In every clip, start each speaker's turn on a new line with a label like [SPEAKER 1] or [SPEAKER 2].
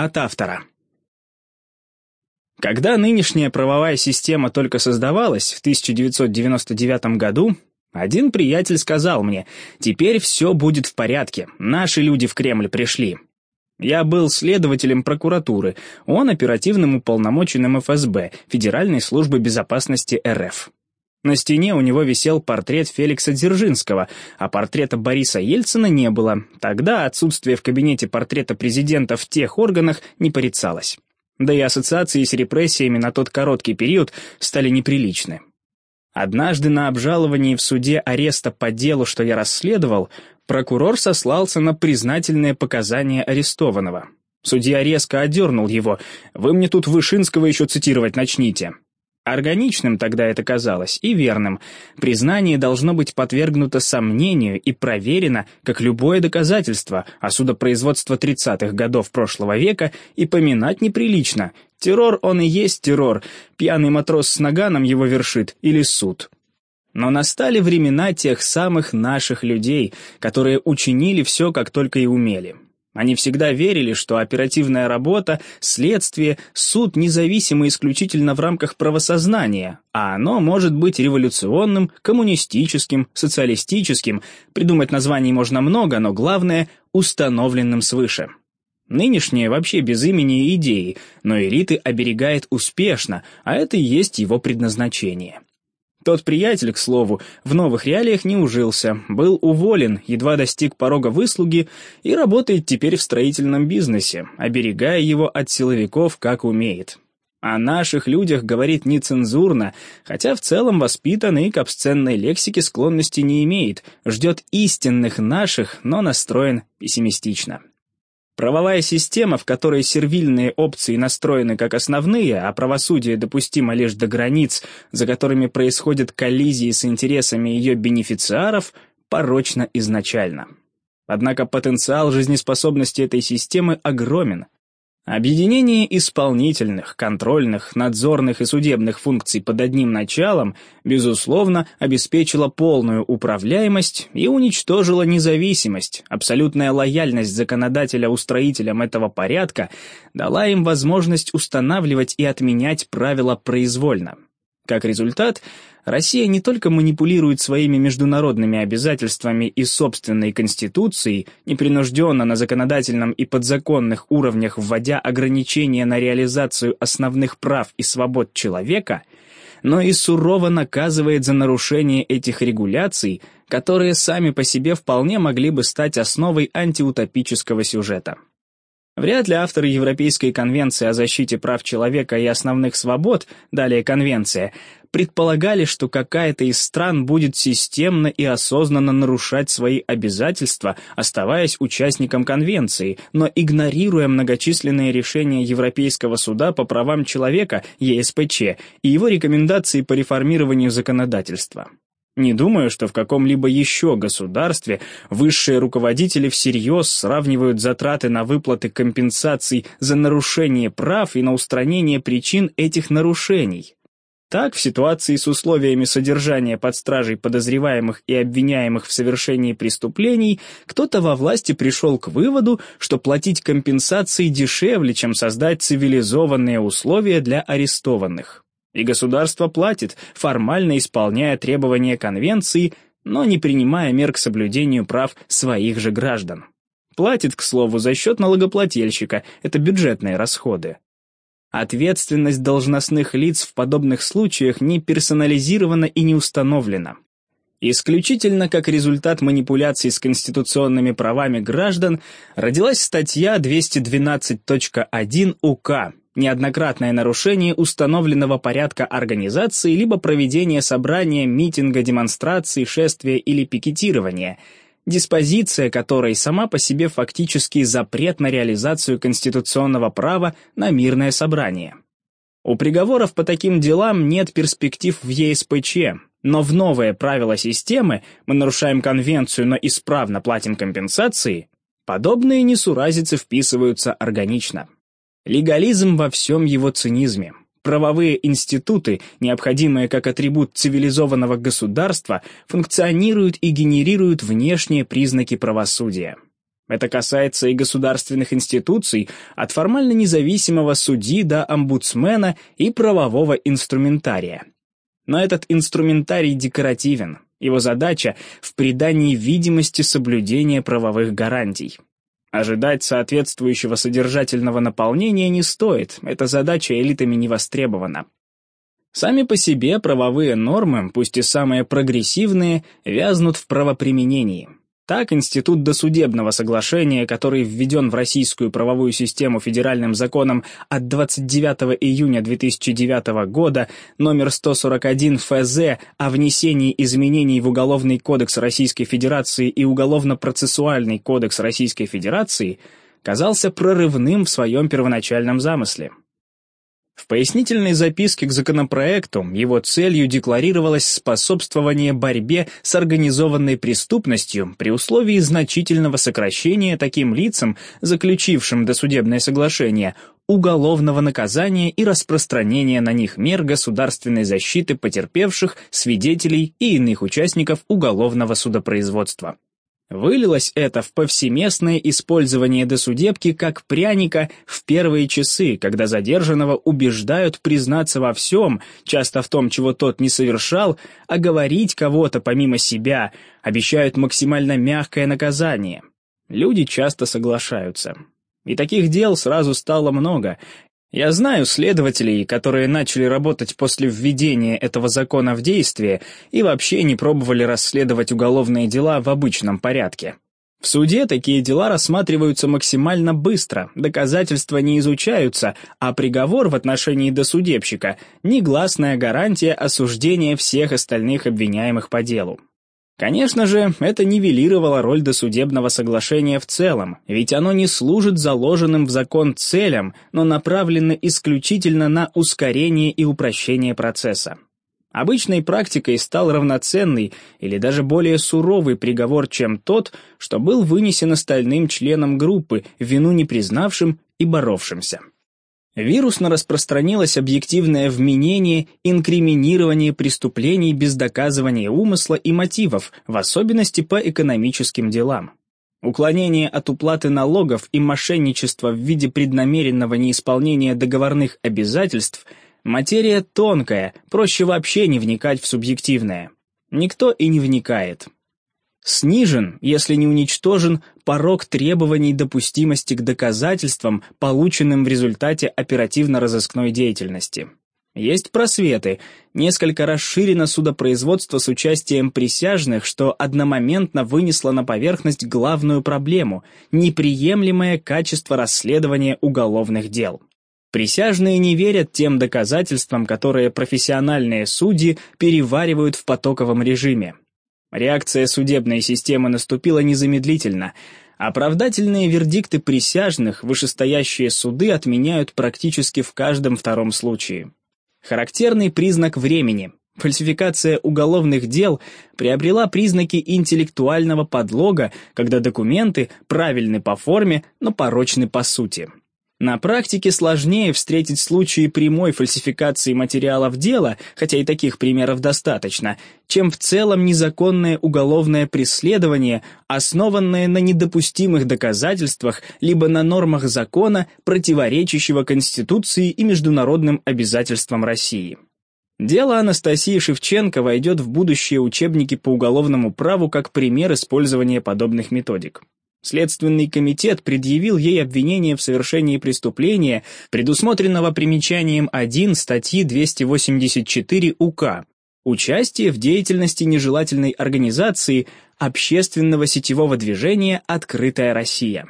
[SPEAKER 1] От автора. Когда нынешняя правовая система только создавалась в 1999 году, один приятель сказал мне, «Теперь все будет в порядке, наши люди в Кремль пришли». Я был следователем прокуратуры, он оперативным уполномоченным ФСБ, Федеральной службы безопасности РФ. На стене у него висел портрет Феликса Дзержинского, а портрета Бориса Ельцина не было. Тогда отсутствие в кабинете портрета президента в тех органах не порицалось. Да и ассоциации с репрессиями на тот короткий период стали неприличны. Однажды на обжаловании в суде ареста по делу, что я расследовал, прокурор сослался на признательные показания арестованного. Судья резко одернул его. «Вы мне тут Вышинского еще цитировать начните». Органичным тогда это казалось и верным. Признание должно быть подвергнуто сомнению и проверено, как любое доказательство, а судопроизводство 30-х годов прошлого века и поминать неприлично. Террор он и есть террор, пьяный матрос с наганом его вершит или суд. Но настали времена тех самых наших людей, которые учинили все, как только и умели. Они всегда верили, что оперативная работа, следствие, суд независимы исключительно в рамках правосознания, а оно может быть революционным, коммунистическим, социалистическим, придумать названий можно много, но главное — установленным свыше. Нынешнее вообще без имени и идеи, но элиты оберегает успешно, а это и есть его предназначение. Тот приятель, к слову, в новых реалиях не ужился, был уволен, едва достиг порога выслуги и работает теперь в строительном бизнесе, оберегая его от силовиков как умеет. О наших людях говорит нецензурно, хотя в целом воспитан и к обсценной лексике склонности не имеет, ждет истинных наших, но настроен пессимистично. Правовая система, в которой сервильные опции настроены как основные, а правосудие допустимо лишь до границ, за которыми происходят коллизии с интересами ее бенефициаров, порочна изначально. Однако потенциал жизнеспособности этой системы огромен. Объединение исполнительных, контрольных, надзорных и судебных функций под одним началом, безусловно, обеспечило полную управляемость и уничтожило независимость. Абсолютная лояльность законодателя устроителям этого порядка дала им возможность устанавливать и отменять правила произвольно. Как результат, Россия не только манипулирует своими международными обязательствами и собственной конституцией, непринужденно на законодательном и подзаконных уровнях вводя ограничения на реализацию основных прав и свобод человека, но и сурово наказывает за нарушение этих регуляций, которые сами по себе вполне могли бы стать основой антиутопического сюжета. Вряд ли авторы Европейской конвенции о защите прав человека и основных свобод, далее конвенция, предполагали, что какая-то из стран будет системно и осознанно нарушать свои обязательства, оставаясь участником конвенции, но игнорируя многочисленные решения Европейского суда по правам человека, ЕСПЧ, и его рекомендации по реформированию законодательства. Не думаю, что в каком-либо еще государстве высшие руководители всерьез сравнивают затраты на выплаты компенсаций за нарушение прав и на устранение причин этих нарушений. Так, в ситуации с условиями содержания под стражей подозреваемых и обвиняемых в совершении преступлений, кто-то во власти пришел к выводу, что платить компенсации дешевле, чем создать цивилизованные условия для арестованных. И государство платит, формально исполняя требования конвенции, но не принимая мер к соблюдению прав своих же граждан. Платит, к слову, за счет налогоплательщика, это бюджетные расходы. Ответственность должностных лиц в подобных случаях не персонализирована и не установлена. Исключительно как результат манипуляций с конституционными правами граждан родилась статья 212.1 УК неоднократное нарушение установленного порядка организации либо проведение собрания, митинга, демонстрации, шествия или пикетирования, диспозиция которой сама по себе фактически запрет на реализацию конституционного права на мирное собрание. У приговоров по таким делам нет перспектив в ЕСПЧ, но в новые правила системы мы нарушаем конвенцию, но исправно платим компенсации, подобные несуразицы вписываются органично. Легализм во всем его цинизме. Правовые институты, необходимые как атрибут цивилизованного государства, функционируют и генерируют внешние признаки правосудия. Это касается и государственных институций, от формально независимого судьи до омбудсмена и правового инструментария. Но этот инструментарий декоративен. Его задача в придании видимости соблюдения правовых гарантий. Ожидать соответствующего содержательного наполнения не стоит, эта задача элитами не востребована. Сами по себе правовые нормы, пусть и самые прогрессивные, вязнут в правоприменении. Так, институт досудебного соглашения, который введен в российскую правовую систему федеральным законом от 29 июня 2009 года номер 141 ФЗ о внесении изменений в Уголовный кодекс Российской Федерации и Уголовно-процессуальный кодекс Российской Федерации, казался прорывным в своем первоначальном замысле. В пояснительной записке к законопроекту его целью декларировалось способствование борьбе с организованной преступностью при условии значительного сокращения таким лицам, заключившим досудебное соглашение, уголовного наказания и распространения на них мер государственной защиты потерпевших, свидетелей и иных участников уголовного судопроизводства. Вылилось это в повсеместное использование досудебки как пряника в первые часы, когда задержанного убеждают признаться во всем, часто в том, чего тот не совершал, а говорить кого-то помимо себя, обещают максимально мягкое наказание. Люди часто соглашаются. И таких дел сразу стало много, я знаю следователей, которые начали работать после введения этого закона в действие и вообще не пробовали расследовать уголовные дела в обычном порядке. В суде такие дела рассматриваются максимально быстро, доказательства не изучаются, а приговор в отношении досудебщика – негласная гарантия осуждения всех остальных обвиняемых по делу. Конечно же, это нивелировало роль досудебного соглашения в целом, ведь оно не служит заложенным в закон целям, но направлено исключительно на ускорение и упрощение процесса. Обычной практикой стал равноценный или даже более суровый приговор, чем тот, что был вынесен остальным членам группы, вину не признавшим и боровшимся. Вирусно распространилось объективное вменение, инкриминирование преступлений без доказывания умысла и мотивов, в особенности по экономическим делам. Уклонение от уплаты налогов и мошенничество в виде преднамеренного неисполнения договорных обязательств – материя тонкая, проще вообще не вникать в субъективное. Никто и не вникает. Снижен, если не уничтожен, порог требований допустимости к доказательствам, полученным в результате оперативно-розыскной деятельности. Есть просветы, несколько расширено судопроизводство с участием присяжных, что одномоментно вынесло на поверхность главную проблему – неприемлемое качество расследования уголовных дел. Присяжные не верят тем доказательствам, которые профессиональные судьи переваривают в потоковом режиме. Реакция судебной системы наступила незамедлительно. Оправдательные вердикты присяжных вышестоящие суды отменяют практически в каждом втором случае. Характерный признак времени. Фальсификация уголовных дел приобрела признаки интеллектуального подлога, когда документы правильны по форме, но порочны по сути. На практике сложнее встретить случаи прямой фальсификации материалов дела, хотя и таких примеров достаточно, чем в целом незаконное уголовное преследование, основанное на недопустимых доказательствах либо на нормах закона, противоречащего Конституции и международным обязательствам России. Дело Анастасии Шевченко войдет в будущие учебники по уголовному праву как пример использования подобных методик. Следственный комитет предъявил ей обвинение в совершении преступления, предусмотренного примечанием 1 статьи 284 УК «Участие в деятельности нежелательной организации общественного сетевого движения «Открытая Россия».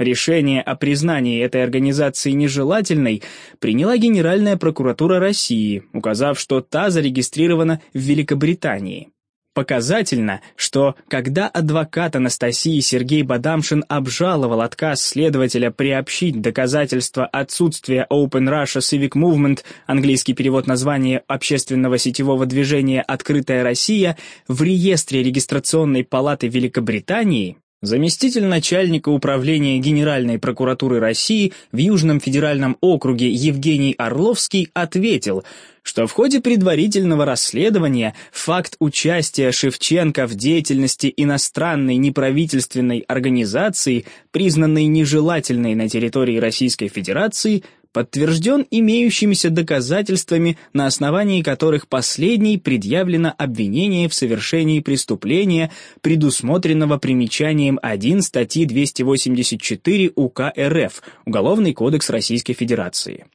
[SPEAKER 1] Решение о признании этой организации нежелательной приняла Генеральная прокуратура России, указав, что та зарегистрирована в Великобритании. Показательно, что когда адвокат Анастасии Сергей Бадамшин обжаловал отказ следователя приобщить доказательства отсутствия Open Russia Civic Movement, английский перевод названия общественного сетевого движения «Открытая Россия», в реестре регистрационной палаты Великобритании, Заместитель начальника управления Генеральной прокуратуры России в Южном федеральном округе Евгений Орловский ответил, что в ходе предварительного расследования факт участия Шевченко в деятельности иностранной неправительственной организации, признанной нежелательной на территории Российской Федерации, подтвержден имеющимися доказательствами, на основании которых последней предъявлено обвинение в совершении преступления, предусмотренного примечанием 1 статьи 284 УК РФ, Уголовный кодекс Российской Федерации.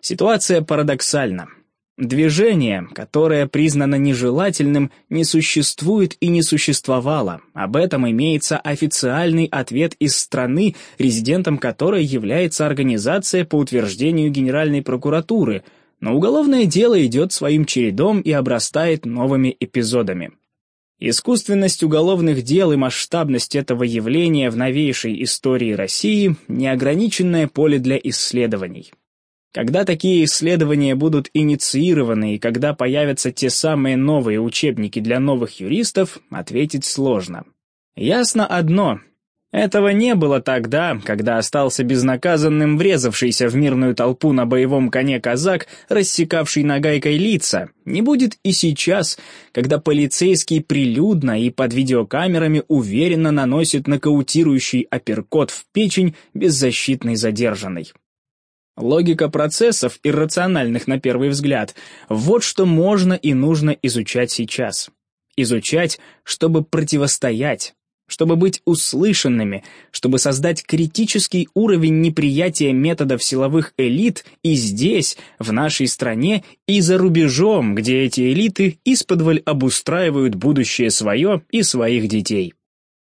[SPEAKER 1] Ситуация парадоксальна. Движение, которое признано нежелательным, не существует и не существовало. Об этом имеется официальный ответ из страны, резидентом которой является организация по утверждению Генеральной прокуратуры, но уголовное дело идет своим чередом и обрастает новыми эпизодами. Искусственность уголовных дел и масштабность этого явления в новейшей истории России – неограниченное поле для исследований. Когда такие исследования будут инициированы и когда появятся те самые новые учебники для новых юристов, ответить сложно. Ясно одно. Этого не было тогда, когда остался безнаказанным врезавшийся в мирную толпу на боевом коне казак, рассекавший нагайкой лица. Не будет и сейчас, когда полицейский прилюдно и под видеокамерами уверенно наносит нокаутирующий апперкот в печень беззащитной задержанной. Логика процессов, иррациональных на первый взгляд, вот что можно и нужно изучать сейчас. Изучать, чтобы противостоять, чтобы быть услышанными, чтобы создать критический уровень неприятия методов силовых элит и здесь, в нашей стране, и за рубежом, где эти элиты исподволь обустраивают будущее свое и своих детей.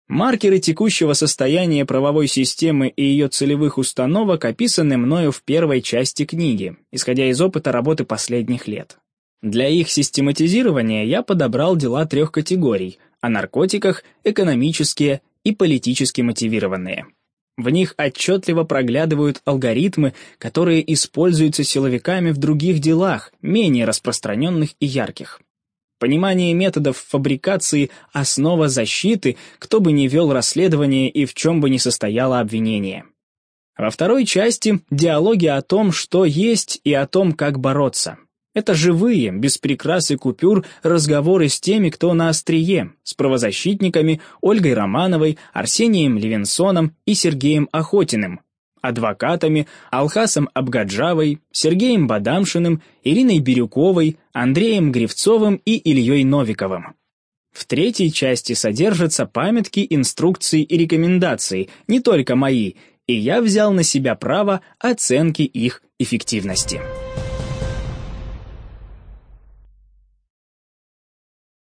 [SPEAKER 1] Маркеры текущего состояния правовой системы и ее целевых установок описаны мною в первой части книги, исходя из опыта работы последних лет. Для их систематизирования я подобрал дела трех категорий – о наркотиках, экономические и политически мотивированные. В них отчетливо проглядывают алгоритмы, которые используются силовиками в других делах, менее распространенных и ярких. Понимание методов фабрикации – основа защиты, кто бы ни вел расследование и в чем бы ни состояло обвинение. Во второй части – диалоги о том, что есть и о том, как бороться. Это живые, без прикрас и купюр, разговоры с теми, кто на острие, с правозащитниками Ольгой Романовой, Арсением Левинсоном и Сергеем Охотиным, адвокатами Алхасом Абгаджавой, Сергеем Бадамшиным, Ириной Бирюковой, Андреем Гривцовым и Ильей Новиковым. В третьей части содержатся памятки, инструкции и рекомендации, не только мои, и я взял на себя право оценки их эффективности.